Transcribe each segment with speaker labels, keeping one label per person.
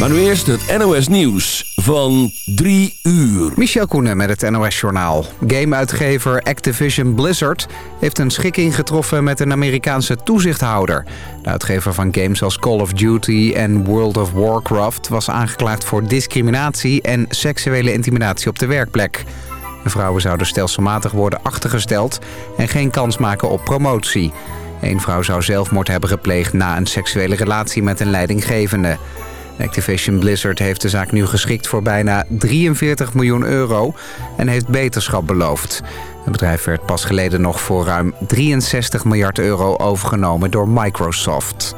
Speaker 1: Maar nu eerst het NOS Nieuws van 3 uur.
Speaker 2: Michel Koenen met het NOS Journaal. Gameuitgever Activision Blizzard heeft een schikking getroffen met een Amerikaanse toezichthouder. De uitgever van games als Call of Duty en World of Warcraft... was aangeklaagd voor discriminatie en seksuele intimidatie op de werkplek. Vrouwen zouden stelselmatig worden achtergesteld en geen kans maken op promotie. Een vrouw zou zelfmoord hebben gepleegd na een seksuele relatie met een leidinggevende. Activision Blizzard heeft de zaak nu geschikt voor bijna 43 miljoen euro en heeft beterschap beloofd. Het bedrijf werd pas geleden nog voor ruim 63 miljard euro overgenomen door Microsoft.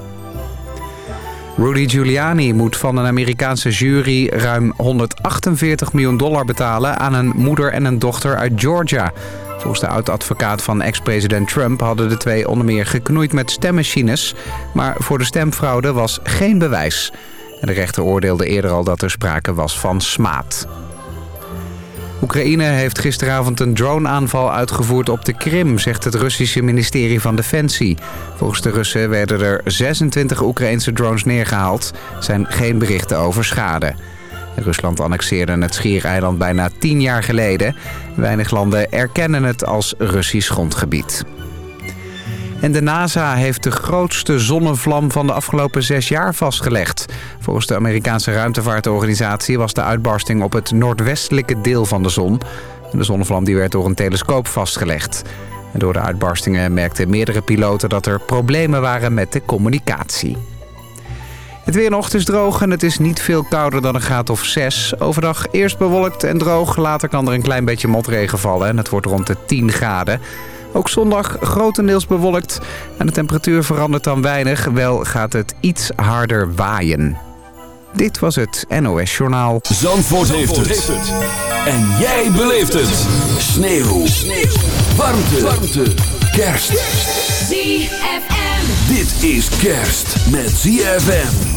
Speaker 2: Rudy Giuliani moet van een Amerikaanse jury ruim 148 miljoen dollar betalen aan een moeder en een dochter uit Georgia. Volgens de oud-advocaat van ex-president Trump hadden de twee onder meer geknoeid met stemmachines. Maar voor de stemfraude was geen bewijs. En de rechter oordeelde eerder al dat er sprake was van smaad. Oekraïne heeft gisteravond een droneaanval uitgevoerd op de Krim, zegt het Russische ministerie van Defensie. Volgens de Russen werden er 26 Oekraïnse drones neergehaald. Er zijn geen berichten over schade. Rusland annexeerde het schiereiland bijna tien jaar geleden. Weinig landen erkennen het als Russisch grondgebied. En de NASA heeft de grootste zonnevlam van de afgelopen zes jaar vastgelegd. Volgens de Amerikaanse ruimtevaartorganisatie was de uitbarsting op het noordwestelijke deel van de zon. De zonnevlam die werd door een telescoop vastgelegd. En door de uitbarstingen merkten meerdere piloten dat er problemen waren met de communicatie. Het weer nog is droog en het is niet veel kouder dan een graad of 6. Overdag eerst bewolkt en droog, later kan er een klein beetje motregen vallen... en het wordt rond de 10 graden. Ook zondag grotendeels bewolkt en de temperatuur verandert dan weinig. Wel gaat het iets harder waaien. Dit was het NOS Journaal.
Speaker 1: Zandvoort, heeft, het. En jij beleeft het. Sneeuw. Sneeuw. Warmte. Warmte. Kerst.
Speaker 3: ZFM.
Speaker 1: Dit is kerst met ZFM.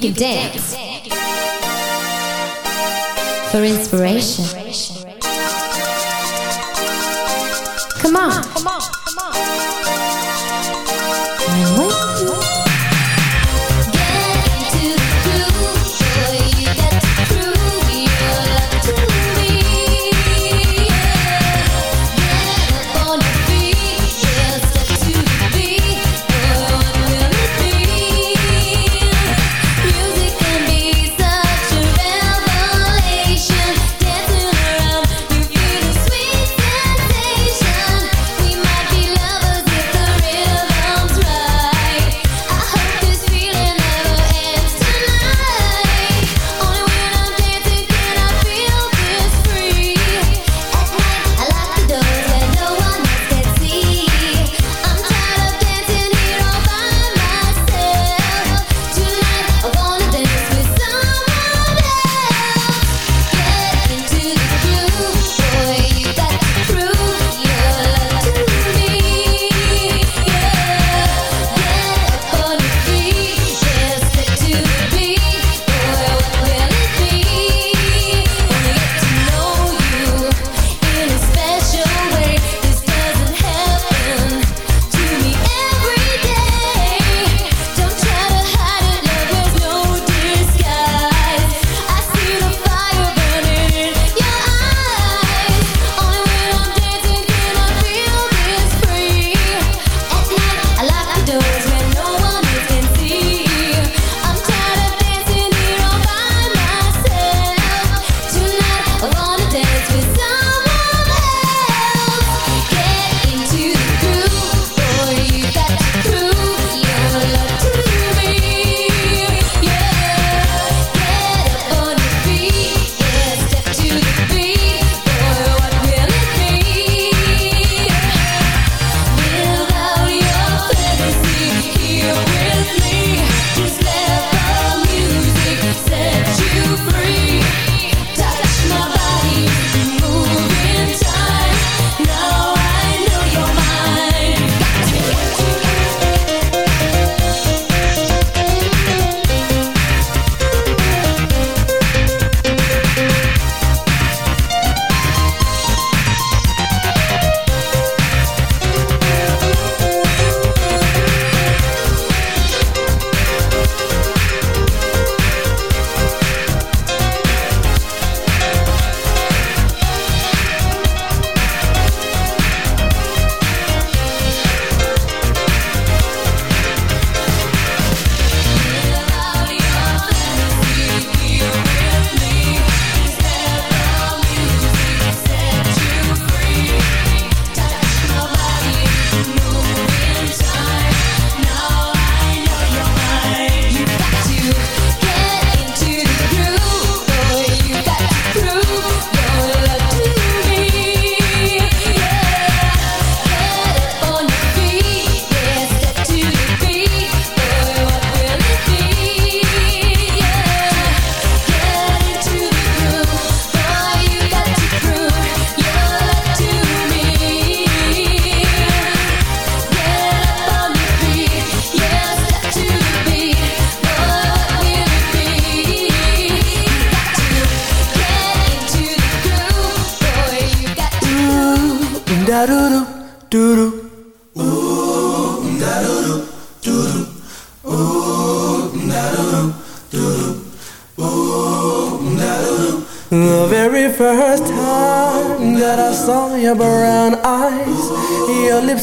Speaker 3: can dance for inspiration.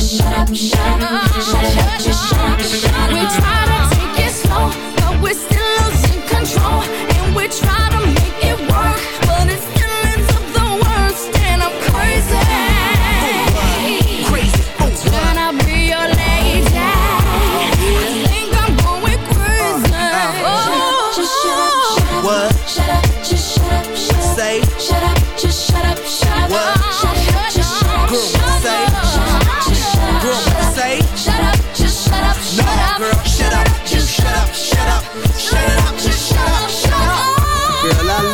Speaker 4: shut up, shut up, shut up, shut up, shut up.
Speaker 5: We try to take it slow, but we're still losing control. And we try to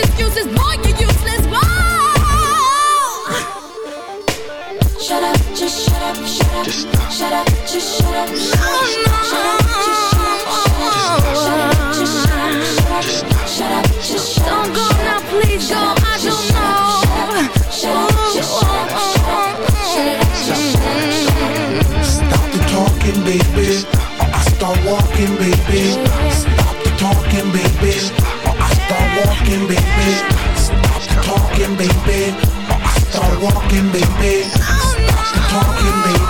Speaker 5: excuses, boy, you're useless, boy.
Speaker 4: Shut up, just shut up, shut up.
Speaker 6: Just stop.
Speaker 4: Shut up, just shut up, shut up.
Speaker 5: Oh, no.
Speaker 4: Shut up, just shut up, shut up. Shut up, just shut up, shut up. Shut up, just shut up.
Speaker 5: Don't go now, please go, I don't know.
Speaker 4: Shut up, just shut up, shut up. Shut up, just shut up.
Speaker 7: Stop the talking, baby. I start walking, baby. Start walking, baby. Stop talking, baby. Start walking, baby. Stop talking, baby.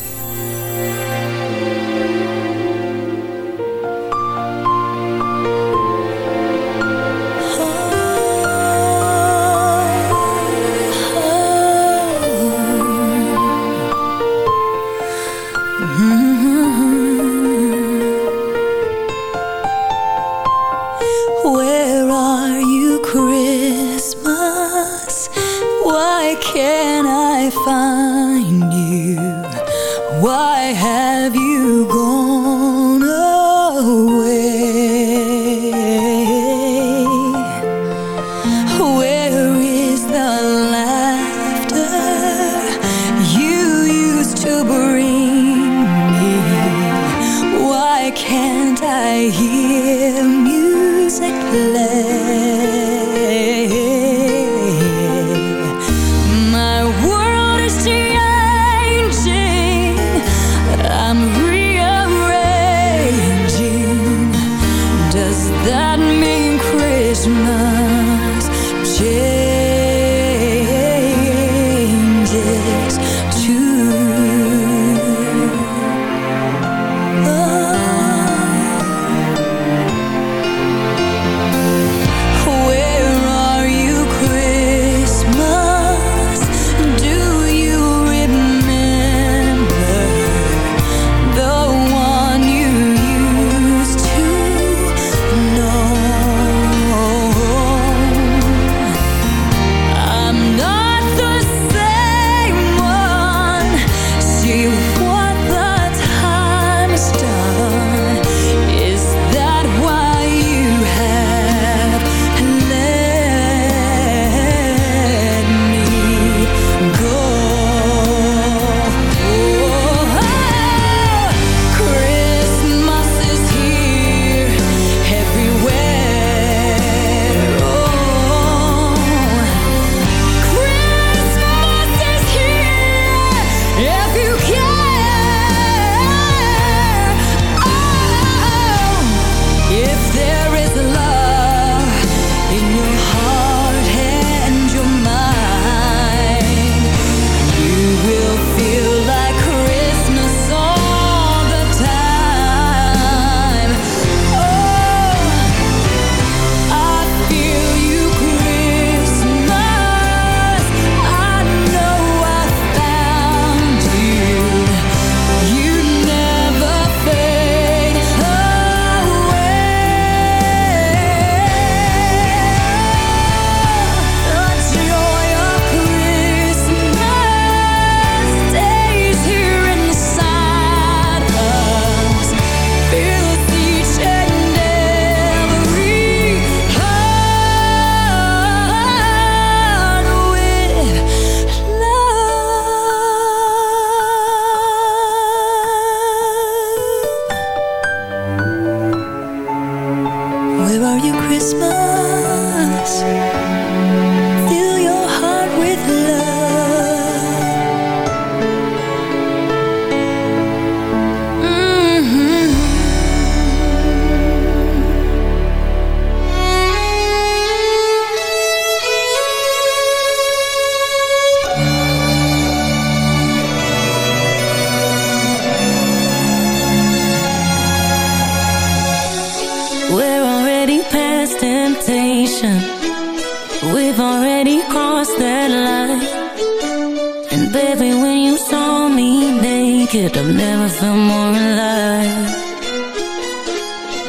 Speaker 3: it, I've never felt more alive.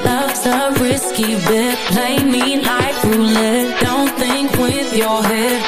Speaker 3: Love's a risky bet, play me like roulette. Don't think with your head.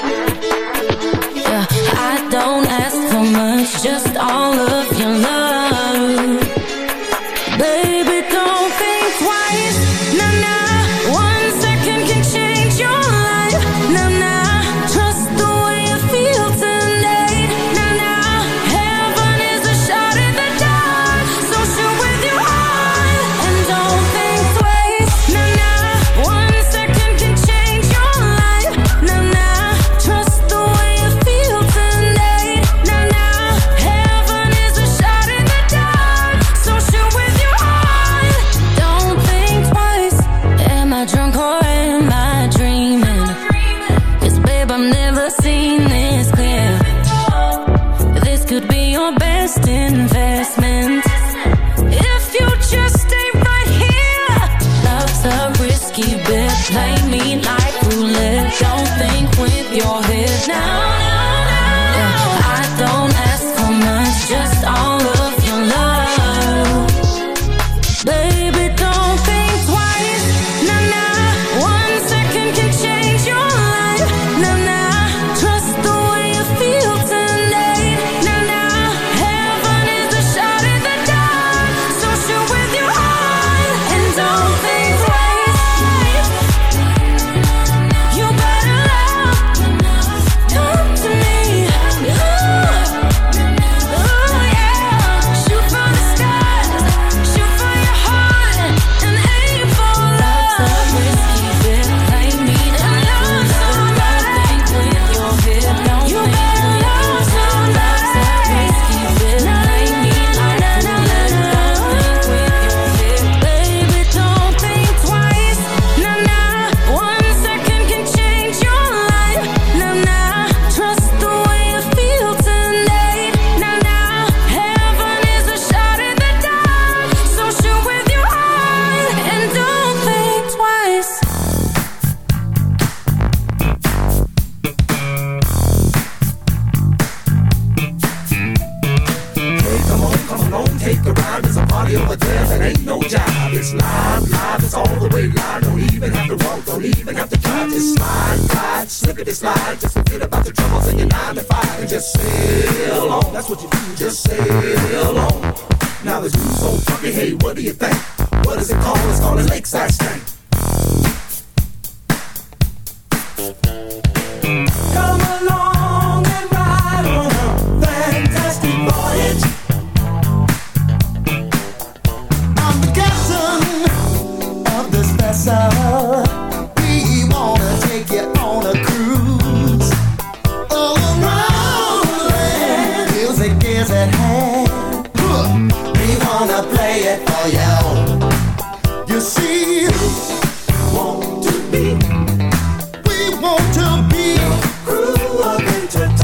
Speaker 8: want to be. Grew up
Speaker 3: into